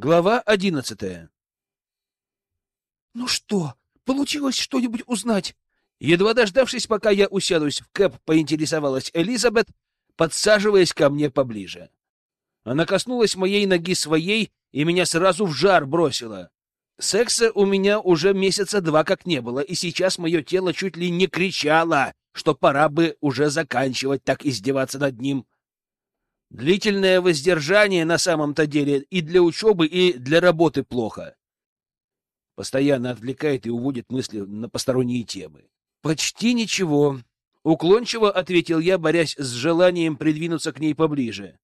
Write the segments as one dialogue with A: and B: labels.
A: Глава одиннадцатая.
B: «Ну что, получилось что-нибудь узнать?»
A: Едва дождавшись, пока я усядусь в кэп, поинтересовалась Элизабет, подсаживаясь ко мне поближе. Она коснулась моей ноги своей и меня сразу в жар бросила. Секса у меня уже месяца два как не было, и сейчас мое тело чуть ли не кричало, что пора бы уже заканчивать так издеваться над ним. Длительное воздержание на самом-то деле и для учебы, и для работы плохо. Постоянно отвлекает и уводит мысли на посторонние темы. Почти ничего. Уклончиво ответил я, борясь с желанием придвинуться к ней поближе.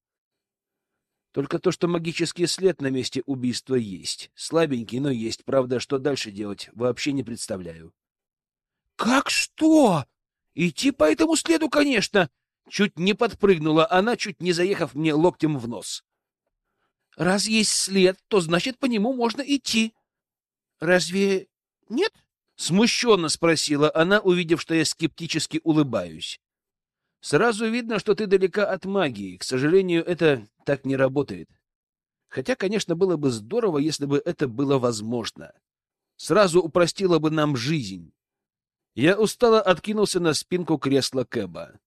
A: Только то, что магический след на месте убийства есть. Слабенький, но есть. Правда, что дальше делать, вообще не представляю.
B: — Как что? Идти по этому следу, конечно!
A: Чуть не подпрыгнула она, чуть не заехав мне локтем в нос.
B: — Раз есть след, то значит, по нему можно идти. Разве нет?
A: — смущенно спросила она, увидев, что я скептически улыбаюсь. Сразу видно, что ты далека от магии. К сожалению, это так не работает. Хотя, конечно, было бы здорово, если бы это было возможно. Сразу упростило бы нам жизнь. Я устало откинулся на спинку кресла Кэба.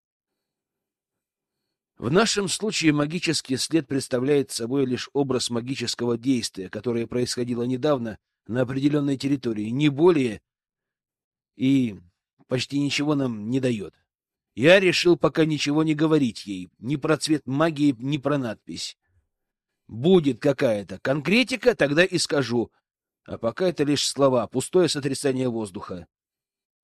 A: В нашем случае магический след представляет собой лишь образ магического действия, которое происходило недавно на определенной территории, не более, и почти ничего нам не дает. Я решил пока ничего не говорить ей, ни про цвет магии, ни про надпись. Будет какая-то конкретика, тогда и скажу. А пока это лишь слова, пустое сотрясание воздуха.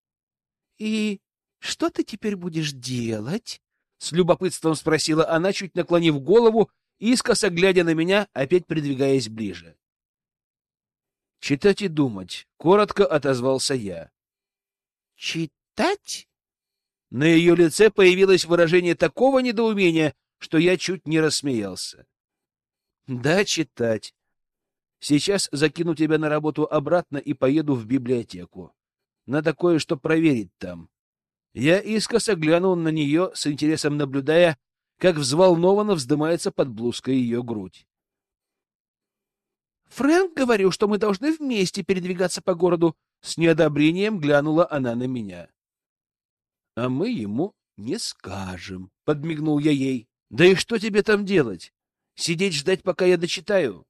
B: — И что ты теперь будешь делать?
A: — с любопытством спросила она, чуть наклонив голову, искоса глядя на меня, опять придвигаясь ближе. — Читать и думать, — коротко отозвался я.
B: — Читать?
A: На ее лице появилось выражение такого недоумения, что я чуть не рассмеялся. Да, читать. Сейчас закину тебя на работу обратно и поеду в библиотеку. Надо кое-что проверить там. Я искоса глянул на нее, с интересом наблюдая, как взволнованно вздымается под блузкой ее грудь.
B: Фрэнк говорил, что мы должны вместе передвигаться по городу. С неодобрением глянула она на меня
A: а мы ему не скажем, — подмигнул я ей. — Да и что тебе там делать? Сидеть ждать, пока я дочитаю?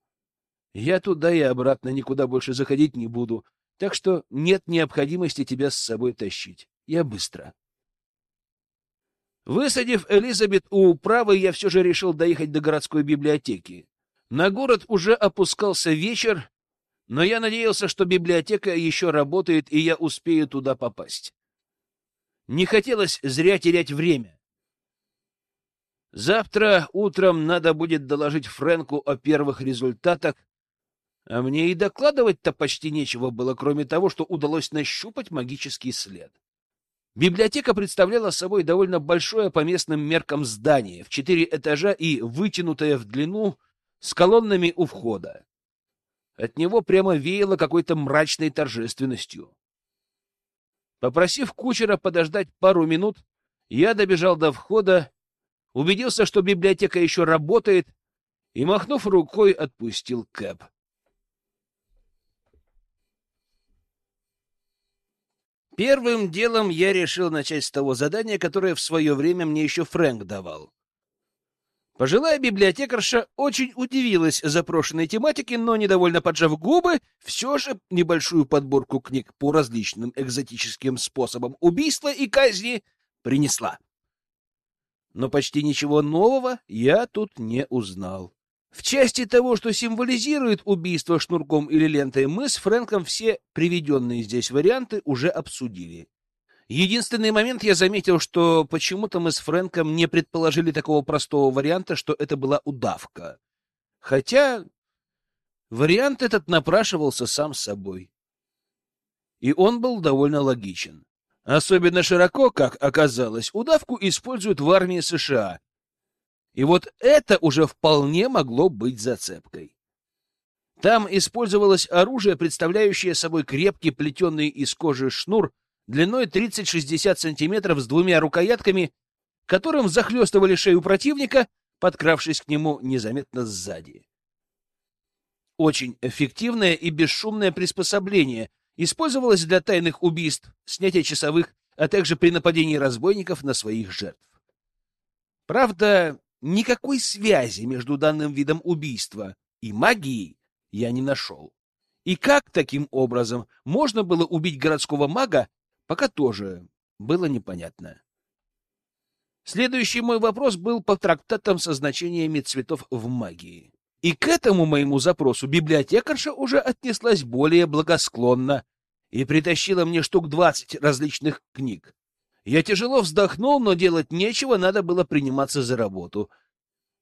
A: Я туда и обратно никуда больше заходить не буду, так что нет необходимости тебя с собой тащить. Я быстро. Высадив Элизабет у управы, я все же решил доехать до городской библиотеки. На город уже опускался вечер, но я надеялся, что библиотека еще работает, и я успею туда попасть. Не хотелось зря терять время. Завтра утром надо будет доложить Фрэнку о первых результатах, а мне и докладывать-то почти нечего было, кроме того, что удалось нащупать магический след. Библиотека представляла собой довольно большое по местным меркам здание в четыре этажа и вытянутое в длину с колоннами у входа. От него прямо веяло какой-то мрачной торжественностью. Попросив кучера подождать пару минут, я добежал до входа, убедился, что библиотека еще работает, и, махнув рукой, отпустил Кэп. Первым делом я решил начать с того задания, которое в свое время мне еще Фрэнк давал. Пожилая библиотекарша очень удивилась запрошенной тематике, но, недовольно поджав губы, все же небольшую подборку книг по различным экзотическим способам убийства и казни принесла. Но почти ничего нового я тут не узнал. В части того, что символизирует убийство шнурком или лентой, мы с Фрэнком все приведенные здесь варианты уже обсудили. Единственный момент я заметил, что почему-то мы с Фрэнком не предположили такого простого варианта, что это была удавка. Хотя вариант этот напрашивался сам собой. И он был довольно логичен. Особенно широко, как оказалось, удавку используют в армии США. И вот это уже вполне могло быть зацепкой. Там использовалось оружие, представляющее собой крепкий плетеный из кожи шнур длиной 30-60 сантиметров с двумя рукоятками, которым захлестывали шею противника, подкравшись к нему незаметно сзади. очень эффективное и бесшумное приспособление, использовалось для тайных убийств, снятия часовых, а также при нападении разбойников на своих жертв. Правда, никакой связи между данным видом убийства и магией я не нашел. И как таким образом можно было убить городского мага, пока тоже было непонятно. Следующий мой вопрос был по трактатам со значениями цветов в магии. И к этому моему запросу библиотекарша уже отнеслась более благосклонно и притащила мне штук двадцать различных книг. Я тяжело вздохнул, но делать нечего, надо было приниматься за работу.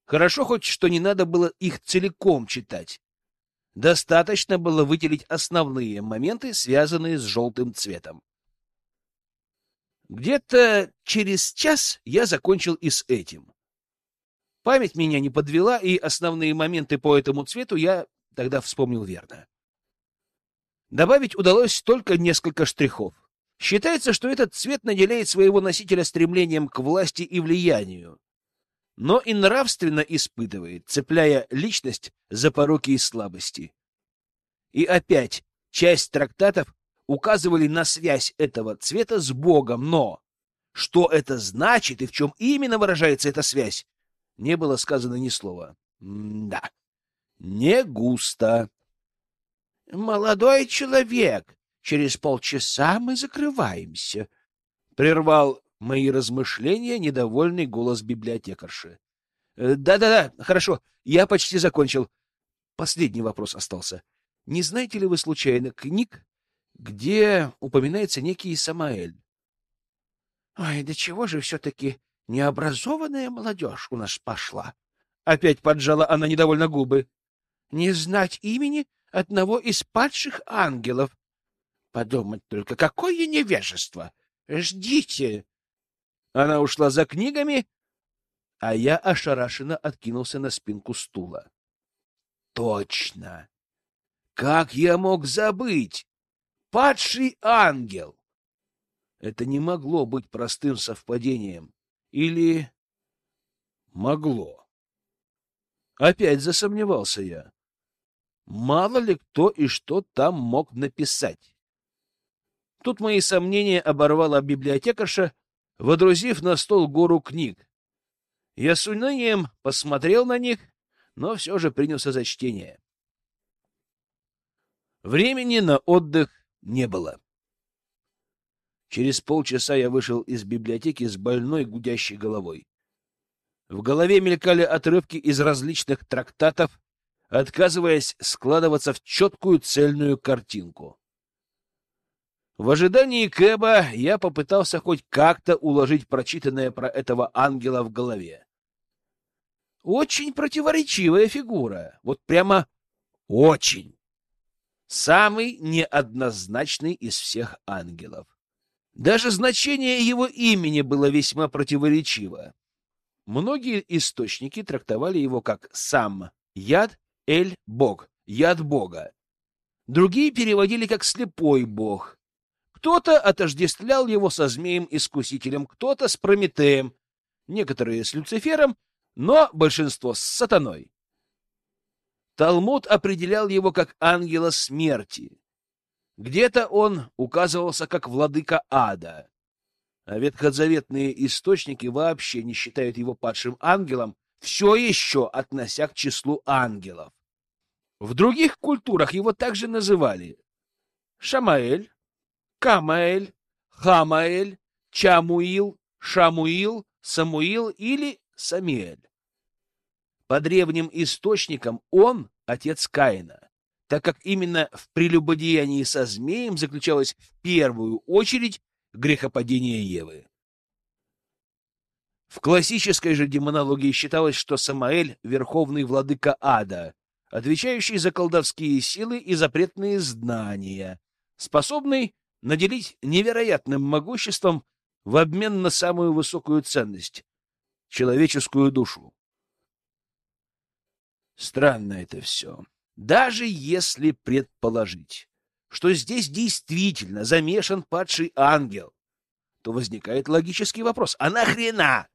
A: Хорошо хоть, что не надо было их целиком читать. Достаточно было выделить основные моменты, связанные с желтым цветом. Где-то через час я закончил и с этим. Память меня не подвела, и основные моменты по этому цвету я тогда вспомнил верно. Добавить удалось только несколько штрихов. Считается, что этот цвет наделяет своего носителя стремлением к власти и влиянию, но и нравственно испытывает, цепляя личность за пороки и слабости. И опять часть трактатов указывали на связь этого цвета с Богом, но что это значит и в чем именно выражается эта связь, не было сказано ни слова. М да, не густо. «Молодой человек, через полчаса мы закрываемся», — прервал мои размышления недовольный голос библиотекарши. «Э, «Да-да-да, хорошо, я почти закончил. Последний вопрос остался. Не знаете ли вы случайно книг, где упоминается некий Самаэль. Ой, да чего же все-таки необразованная молодежь у нас пошла? Опять поджала она недовольно губы. Не знать имени одного из падших ангелов. Подумать только, какое невежество! Ждите! Она ушла за книгами, а я ошарашенно откинулся на спинку стула. Точно! Как я мог забыть? Падший ангел! Это не могло быть простым совпадением. Или... Могло. Опять засомневался я. Мало ли кто и что там мог написать. Тут мои сомнения оборвала библиотекарша, водрузив на стол гору книг. Я с унынием посмотрел на них, но все же принялся за чтение. Времени на отдых не было. Через полчаса я вышел из библиотеки с больной гудящей головой. В голове мелькали отрывки из различных трактатов, отказываясь складываться в четкую цельную картинку. В ожидании Кэба я попытался хоть как-то уложить прочитанное про этого ангела в голове. Очень противоречивая фигура. Вот прямо очень самый неоднозначный из всех ангелов. Даже значение его имени было весьма противоречиво. Многие источники трактовали его как «сам», «яд», «эль», «бог», «яд Бога». Другие переводили как «слепой бог». Кто-то отождествлял его со змеем-искусителем, кто-то с Прометеем, некоторые с Люцифером, но большинство с сатаной. Талмуд определял его как ангела смерти. Где-то он указывался как владыка ада. А ветхозаветные источники вообще не считают его падшим ангелом, все еще относя к числу ангелов. В других культурах его также называли Шамаэль, Камаэль, Хамаэль, Чамуил, Шамуил, Самуил или Самиэль. По древним источникам он — отец Каина, так как именно в прелюбодеянии со змеем заключалось в первую очередь грехопадение Евы. В классической же демонологии считалось, что Самаэль — верховный владыка ада, отвечающий за колдовские силы и запретные знания, способный наделить невероятным могуществом в обмен на самую высокую ценность — человеческую душу. Странно это все. Даже если предположить, что здесь действительно замешан падший ангел, то возникает логический вопрос. А нахрена?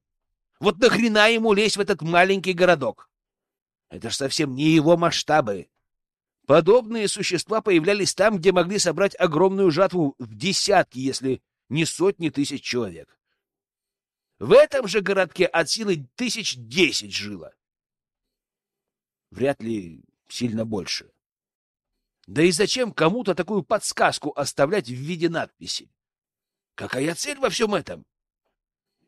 A: Вот нахрена ему лезть в этот маленький городок? Это ж совсем не его масштабы. Подобные существа появлялись там, где могли собрать огромную жатву в десятки, если не сотни тысяч человек. В этом же городке от силы тысяч десять жило. Вряд ли сильно больше. Да и зачем кому-то такую подсказку оставлять в виде надписи? Какая цель во всем этом?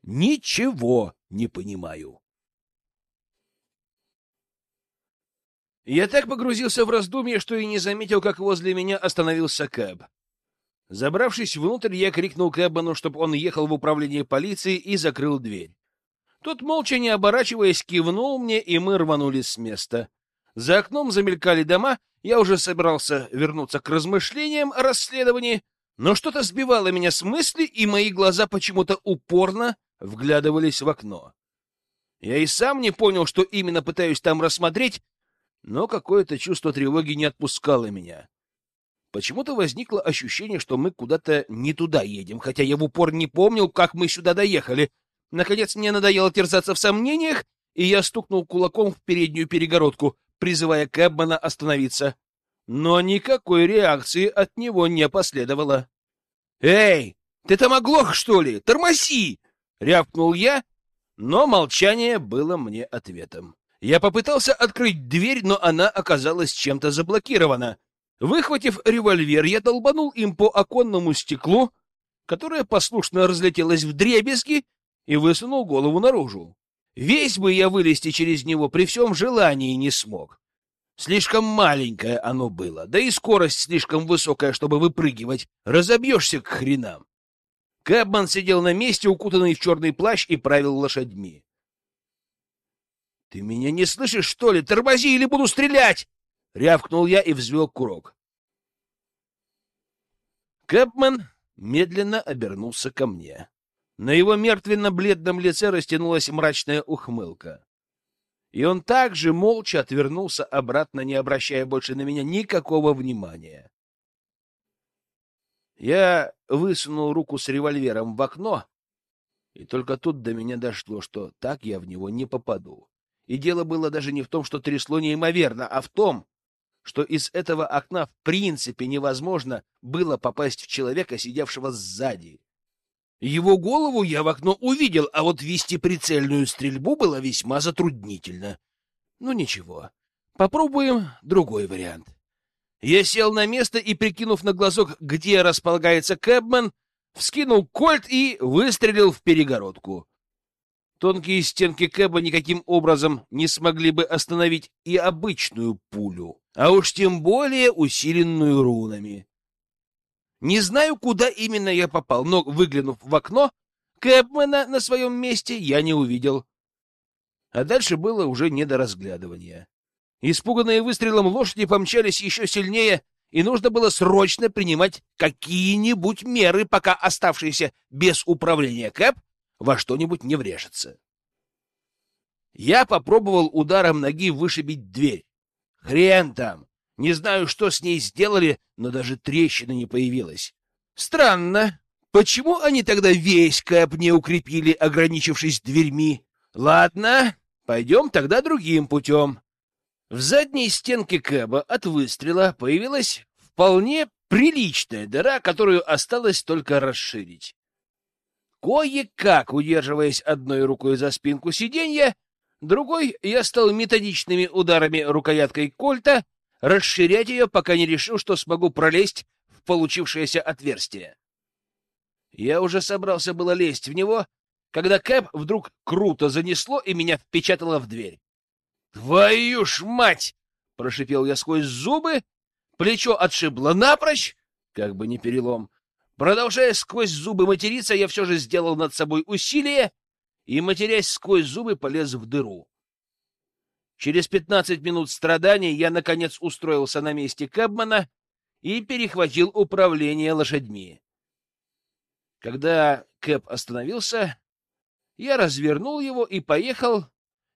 A: Ничего не понимаю. Я так погрузился в раздумье, что и не заметил, как возле меня остановился Кэб. Забравшись внутрь, я крикнул Кэбану, чтобы он ехал в управление полиции и закрыл дверь. Тот, молча не оборачиваясь, кивнул мне, и мы рванули с места. За окном замелькали дома, я уже собирался вернуться к размышлениям о расследовании, но что-то сбивало меня с мысли, и мои глаза почему-то упорно вглядывались в окно. Я и сам не понял, что именно пытаюсь там рассмотреть, но какое-то чувство тревоги не отпускало меня. Почему-то возникло ощущение, что мы куда-то не туда едем, хотя я в упор не помнил, как мы сюда доехали. Наконец мне надоело терзаться в сомнениях, и я стукнул кулаком в переднюю перегородку, призывая Кэбмана остановиться. Но никакой реакции от него не последовало. «Эй, ты там оглох, что ли? Тормози!» — рявкнул я, но молчание было мне ответом. Я попытался открыть дверь, но она оказалась чем-то заблокирована. Выхватив револьвер, я долбанул им по оконному стеклу, которое послушно разлетелось в дребезги, и высунул голову наружу. Весь бы я вылезти через него при всем желании не смог. Слишком маленькое оно было, да и скорость слишком высокая, чтобы выпрыгивать. Разобьешься к хренам. Кэбман сидел на месте, укутанный в черный плащ, и правил лошадьми. — Ты меня не слышишь, что ли? Тормози, или буду стрелять! — рявкнул я и взвел курок. Кэбман медленно обернулся ко мне. На его мертвенно-бледном лице растянулась мрачная ухмылка. И он также молча отвернулся обратно, не обращая больше на меня никакого внимания. Я высунул руку с револьвером в окно, и только тут до меня дошло, что так я в него не попаду. И дело было даже не в том, что трясло неимоверно, а в том, что из этого окна в принципе невозможно было попасть в человека, сидевшего сзади. Его голову я в окно увидел, а вот вести прицельную стрельбу было весьма затруднительно. Ну ничего, попробуем другой вариант. Я сел на место и, прикинув на глазок, где располагается Кэбман, вскинул кольт и выстрелил в перегородку. Тонкие стенки Кэба никаким образом не смогли бы остановить и обычную пулю, а уж тем более усиленную рунами. Не знаю, куда именно я попал, но, выглянув в окно, Кэбмена на своем месте я не увидел. А дальше было уже не до разглядывания. Испуганные выстрелом лошади помчались еще сильнее, и нужно было срочно принимать какие-нибудь меры, пока оставшийся без управления Кэп во что-нибудь не врежется. Я попробовал ударом ноги вышибить дверь. Хрен там! Не знаю, что с ней сделали, но даже трещины не появилась. Странно. Почему они тогда весь кэп не укрепили, ограничившись дверьми? Ладно, пойдем тогда другим путем. В задней стенке кэба от выстрела появилась вполне приличная дыра, которую осталось только расширить. Кое-как, удерживаясь одной рукой за спинку сиденья, другой я стал методичными ударами рукояткой кольта расширять ее, пока не решил, что смогу пролезть в получившееся отверстие. Я уже собрался было лезть в него, когда Кэп вдруг круто занесло и меня впечатало в дверь. «Твою ж мать!» — прошипел я сквозь зубы, плечо отшибло напрочь, как бы не перелом, Продолжая сквозь зубы материться, я все же сделал над собой усилие и, матерясь сквозь зубы, полез в дыру. Через пятнадцать минут страданий я, наконец, устроился на месте Кэбмана и перехватил управление лошадьми. Когда Кэб остановился, я развернул его и поехал...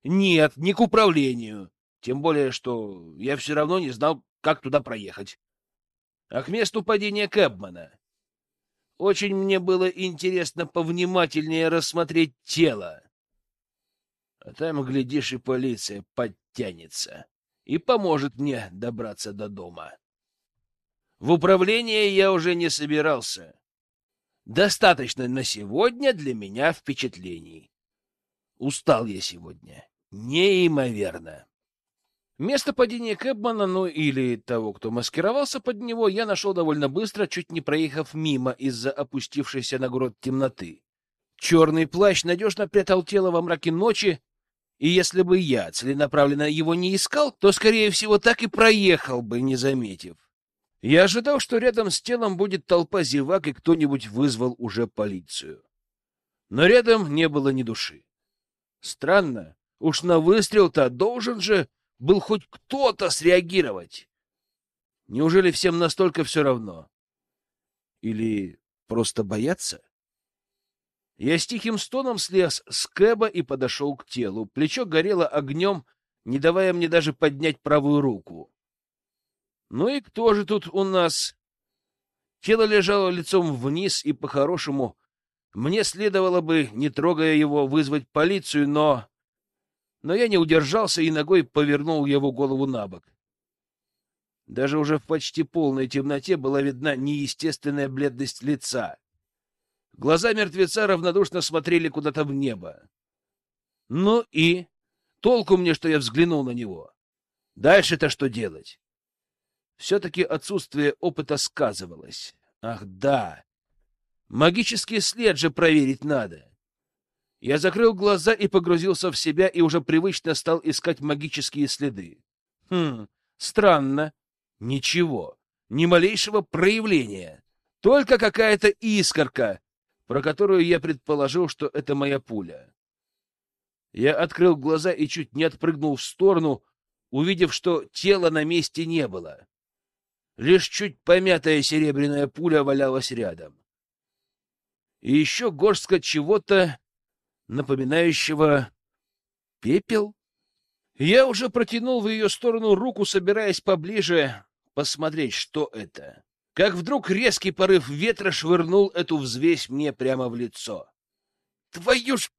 A: Нет, не к управлению. Тем более, что я все равно не знал, как туда проехать. А к месту падения Кэбмана. Очень мне было интересно повнимательнее рассмотреть тело. А там, глядишь, и полиция подтянется. и поможет мне добраться до дома. В управление я уже не собирался. Достаточно на сегодня для меня впечатлений. Устал я сегодня. Неимоверно. Место падения Кэбмана, ну или того, кто маскировался под него, я нашел довольно быстро, чуть не проехав мимо из-за опустившейся на грот темноты. Черный плащ надежно прятал тело во мраке ночи, и если бы я целенаправленно его не искал, то, скорее всего, так и проехал бы, не заметив. Я ожидал, что рядом с телом будет толпа зевак, и кто-нибудь вызвал уже полицию. Но рядом не было ни души. Странно, уж на выстрел-то должен же был хоть кто-то среагировать. Неужели всем настолько все равно? Или просто боятся? Я с тихим стоном слез с кэба и подошел к телу. Плечо горело огнем, не давая мне даже поднять правую руку. Ну и кто же тут у нас? Тело лежало лицом вниз, и по-хорошему мне следовало бы, не трогая его, вызвать полицию, но... Но я не удержался и ногой повернул его голову на бок. Даже уже в почти полной темноте была видна неестественная бледность лица. Глаза мертвеца равнодушно смотрели куда-то в небо. Ну и... Толку мне, что я взглянул на него. Дальше-то что делать? Все-таки отсутствие опыта сказывалось. Ах, да! Магический след же проверить надо. Я закрыл глаза и погрузился в себя, и уже привычно стал искать магические следы. Хм, странно. Ничего. Ни малейшего проявления. Только какая-то искорка, про которую я предположил, что это моя пуля. Я открыл глаза и чуть не отпрыгнул в сторону, увидев, что тела на месте не было. Лишь чуть помятая серебряная пуля валялась рядом. И еще горстка чего-то, напоминающего пепел. Я уже протянул в ее сторону руку, собираясь поближе посмотреть, что это. Как вдруг резкий порыв ветра швырнул эту взвесь мне прямо в лицо. «Твою ж...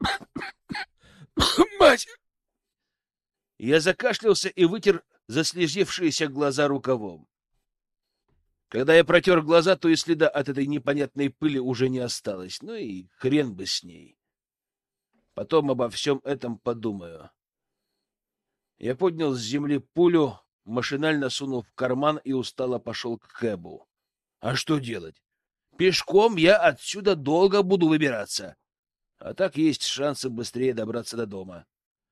A: мать!» Я закашлялся и вытер заслезившиеся глаза рукавом. Когда я протер глаза, то и следа от этой непонятной пыли уже не осталось. Ну и хрен бы с ней. Потом обо всем этом подумаю. Я поднял с земли пулю, машинально сунул в карман и устало пошел к Кэбу. А что делать? Пешком я отсюда долго буду выбираться. А так есть шансы быстрее добраться до дома.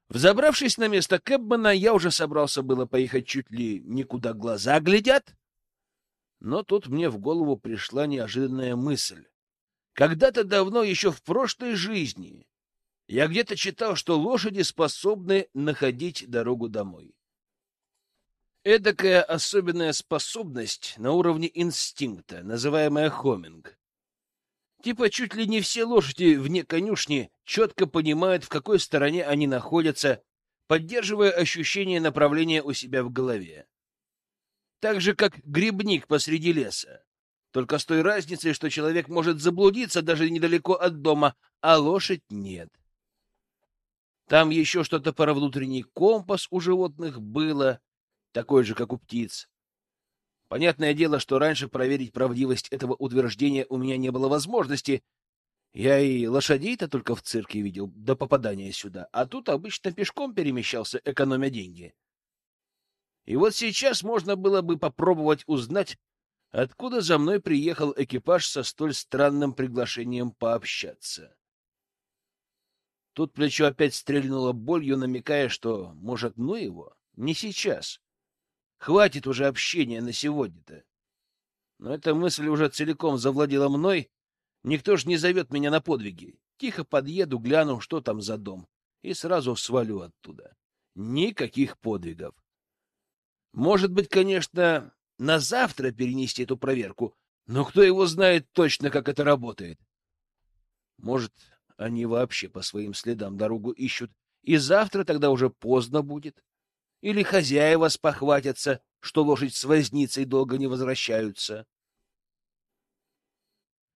A: Взобравшись на место Кэбмана, я уже собрался было поехать чуть ли никуда глаза глядят, но тут мне в голову пришла неожиданная мысль. Когда-то давно, еще в прошлой жизни, я где-то читал, что лошади способны находить дорогу домой. Эдакая особенная способность на уровне инстинкта, называемая хоминг. Типа чуть ли не все лошади вне конюшни четко понимают, в какой стороне они находятся, поддерживая ощущение направления у себя в голове так же, как грибник посреди леса. Только с той разницей, что человек может заблудиться даже недалеко от дома, а лошадь нет. Там еще что-то про внутренний компас у животных было, такой же, как у птиц. Понятное дело, что раньше проверить правдивость этого утверждения у меня не было возможности. Я и лошадей-то только в цирке видел до попадания сюда, а тут обычно пешком перемещался, экономя деньги. И вот сейчас можно было бы попробовать узнать, откуда за мной приехал экипаж со столь странным приглашением пообщаться. Тут плечо опять стрельнуло болью, намекая, что, может, ну его, не сейчас. Хватит уже общения на сегодня-то. Но эта мысль уже целиком завладела мной. Никто ж не зовет меня на подвиги. Тихо подъеду, гляну, что там за дом, и сразу свалю оттуда. Никаких подвигов. Может быть, конечно, на завтра перенести эту проверку, но кто его знает точно, как это работает? Может, они вообще по своим следам дорогу ищут, и завтра тогда уже поздно будет? Или хозяева спохватятся, что лошадь с возницей долго не возвращаются?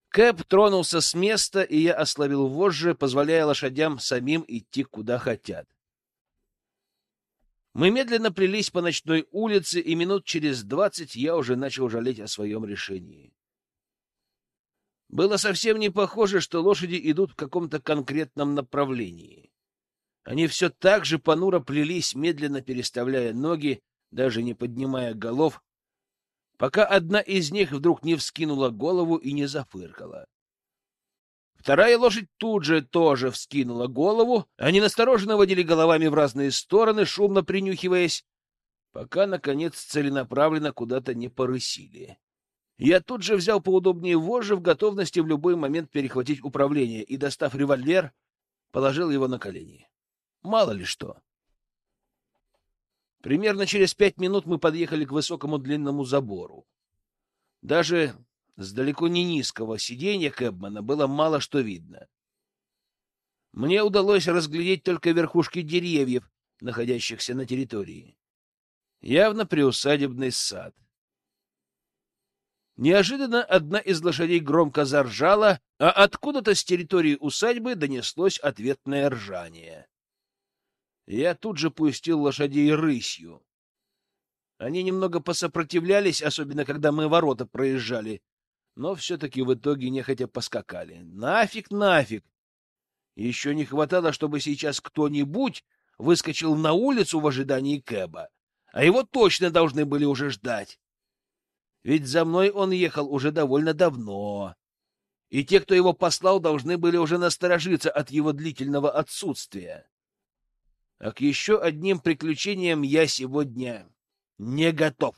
A: Кэп тронулся с места, и я ослабил вожжи, позволяя лошадям самим идти куда хотят. Мы медленно плелись по ночной улице, и минут через двадцать я уже начал жалеть о своем решении. Было совсем не похоже, что лошади идут в каком-то конкретном направлении. Они все так же понуро плелись, медленно переставляя ноги, даже не поднимая голов, пока одна из них вдруг не вскинула голову и не зафыркала. Вторая лошадь тут же тоже вскинула голову, они настороженно водили головами в разные стороны, шумно принюхиваясь, пока, наконец, целенаправленно куда-то не порысили. Я тут же взял поудобнее вожжи в готовности в любой момент перехватить управление и, достав револьвер, положил его на колени. Мало ли что. Примерно через пять минут мы подъехали к высокому длинному забору. Даже с далеко не низкого сиденья Кэбмана было мало что видно. Мне удалось разглядеть только верхушки деревьев, находящихся на территории. Явно приусадебный сад. Неожиданно одна из лошадей громко заржала, а откуда-то с территории усадьбы донеслось ответное ржание. Я тут же пустил лошадей рысью. Они немного посопротивлялись, особенно когда мы ворота проезжали, но все-таки в итоге нехотя поскакали. Нафиг, нафиг! Еще не хватало, чтобы сейчас кто-нибудь выскочил на улицу в ожидании Кэба, а его точно должны были уже ждать. Ведь за мной он ехал уже довольно давно, и те, кто его послал, должны были уже насторожиться от его длительного отсутствия. А к еще одним приключениям я сегодня не готов.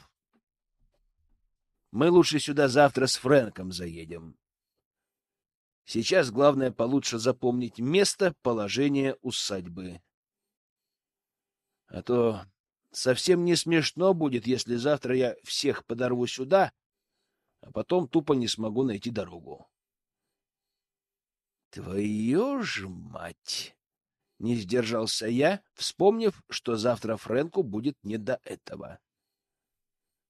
A: Мы лучше сюда завтра с Фрэнком заедем. Сейчас главное получше запомнить место, положение усадьбы. А то совсем не смешно будет, если завтра я всех подорву сюда, а потом тупо не смогу найти дорогу. Твою ж мать! Не сдержался я, вспомнив, что завтра Фрэнку будет не до этого.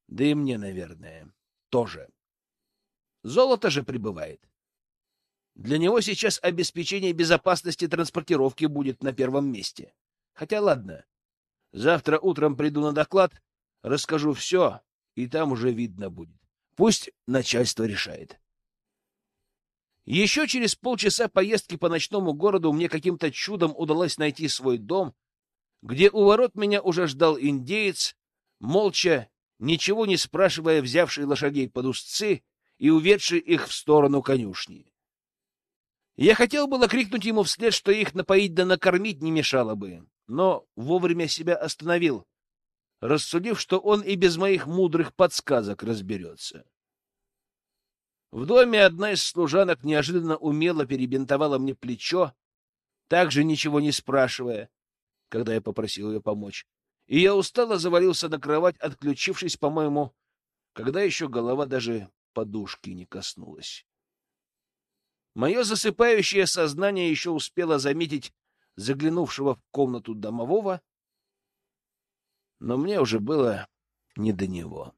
A: Да и мне, наверное, тоже. Золото же прибывает. Для него сейчас обеспечение безопасности транспортировки будет на первом месте. Хотя ладно, завтра утром приду на доклад, расскажу все, и там уже видно будет. Пусть начальство решает. Еще через полчаса поездки по ночному городу мне каким-то чудом удалось найти свой дом, где у ворот меня уже ждал индеец, молча, ничего не спрашивая, взявший лошадей под узцы и уведший их в сторону конюшни. Я хотел было крикнуть ему вслед, что их напоить да накормить не мешало бы, но вовремя себя остановил, рассудив, что он и без моих мудрых подсказок разберется. В доме одна из служанок неожиданно умело перебинтовала мне плечо, также ничего не спрашивая, когда я попросил ее помочь. И я устало завалился на кровать, отключившись, по-моему, когда еще голова даже подушки не коснулась. Мое засыпающее сознание еще успело заметить заглянувшего в комнату домового, но мне уже было не до него.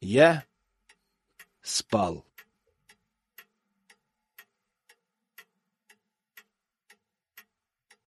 A: Я спал.